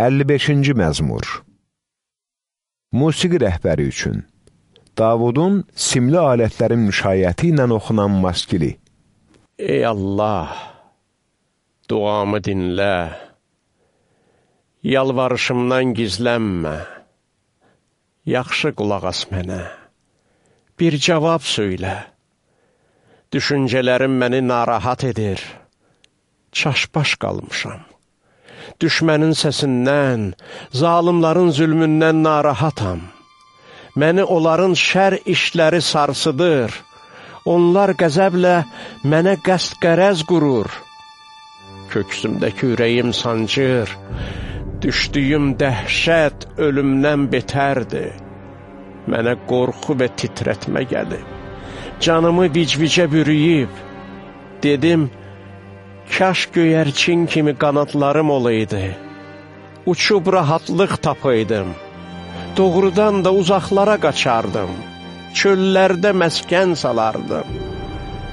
55-ci məzmur. Musiqi rəhbəri üçün. Davudun simli alətlərin müşayiəti ilə oxunan maskili. Ey Allah, duamı dinlə, yalvarışımdan gizlənmə, yaxşı qulaq as mənə, bir cavab söylə, düşüncələrim məni narahat edir, çaşbaş qalmışam düşmənin səsindən, zalimların zülmündən narahatam. Məni onların şər işləri sarsıdır. Onlar qəzəblə mənə qəst qərəz qurur. Köksümdəki ürəyim sancır. Düşdüyüm dəhşət ölümdən betərdir. Mənə qorxu və titrətmə gəlib. Canımı vicvicə bürüyüb. Dedim, Kaş göyərçin kimi qanadlarım olaydı, uçub rahatlıq tapaydım, doğrudan da uzaqlara qaçardım, çöllərdə məskən salardım.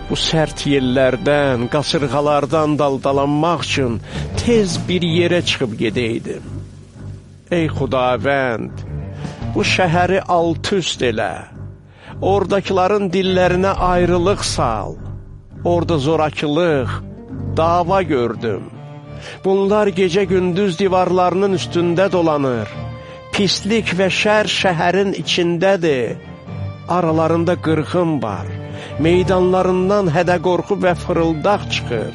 Bu sərt yellərdən, qasırğalardan daldalanmaq üçün tez bir yerə çıxıb gedəydim. Ey xudavənd, bu şəhəri alt-üst elə, oradakıların dillərinə ayrılıq sal, orada zorakılıq, dava gördüm. Bunlar gecə-gündüz divarlarının üstündə dolanır. Pislik və şər şəhərin içindədir. Aralarında qırxım var. Meydanlarından hədə-qorxu və fırıldaq çıxır.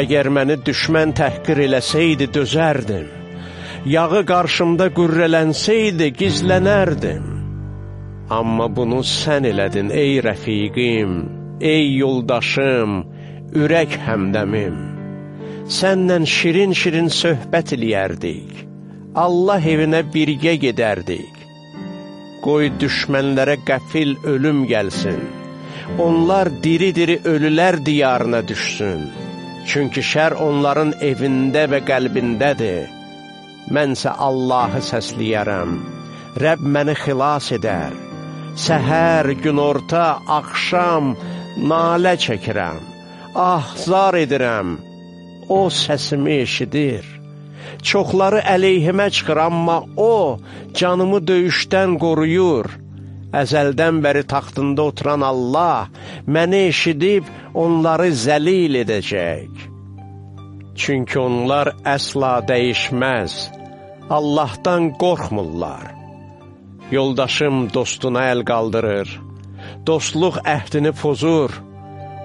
Əgər məni düşmən təhqir eləsəydi, dözərdim. Yağı qarşımda qürrələnsəydi, gizlənərdim. Amma bunu sən elədin, ey rəfiqim, ey yoldaşım, ürək həmdəmim, sənlə şirin-şirin söhbət eləyərdik, Allah evinə birgə gedərdik. Qoy düşmənlərə qəfil ölüm gəlsin, onlar diri-diri ölülər diyarına düşsün. Çünki şər onların evində və qəlbindədir. Mənsə Allahı səsləyərəm, Rəbb məni xilas edər. Səhər, günorta, axşam nalə çəkirəm ah, zar edirəm, o səsimi eşidir. Çoxları əleyhimə çıxır, amma o, canımı döyüşdən qoruyur. Əzəldən bəri taxtında oturan Allah məni eşidib onları zəlil edəcək. Çünki onlar əsla dəyişməz, Allahdan qorxmurlar. Yoldaşım dostuna əl qaldırır, dostluq əhdini pozur,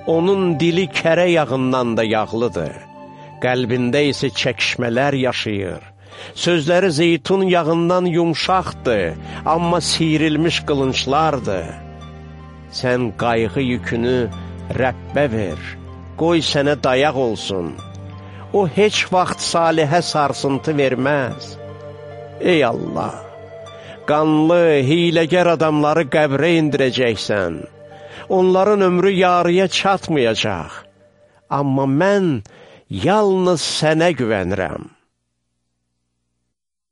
Onun dili kərə yağından da yağlıdır, qəlbində isə çəkişmələr yaşayır. Sözləri zeytun yağından yumşaqdır, amma siyrilmiş qılınçlardır. Sən qayğı yükünü Rəbbə ver, qoy sənə dayaq olsun. O heç vaxt salihə sarsıntı verməz. Ey Allah! Qanlı, hiləgər adamları qəbrə indirəcəksən onların ömrü yarıya çatmayacaq. Amma mən yalnız sənə güvənirəm.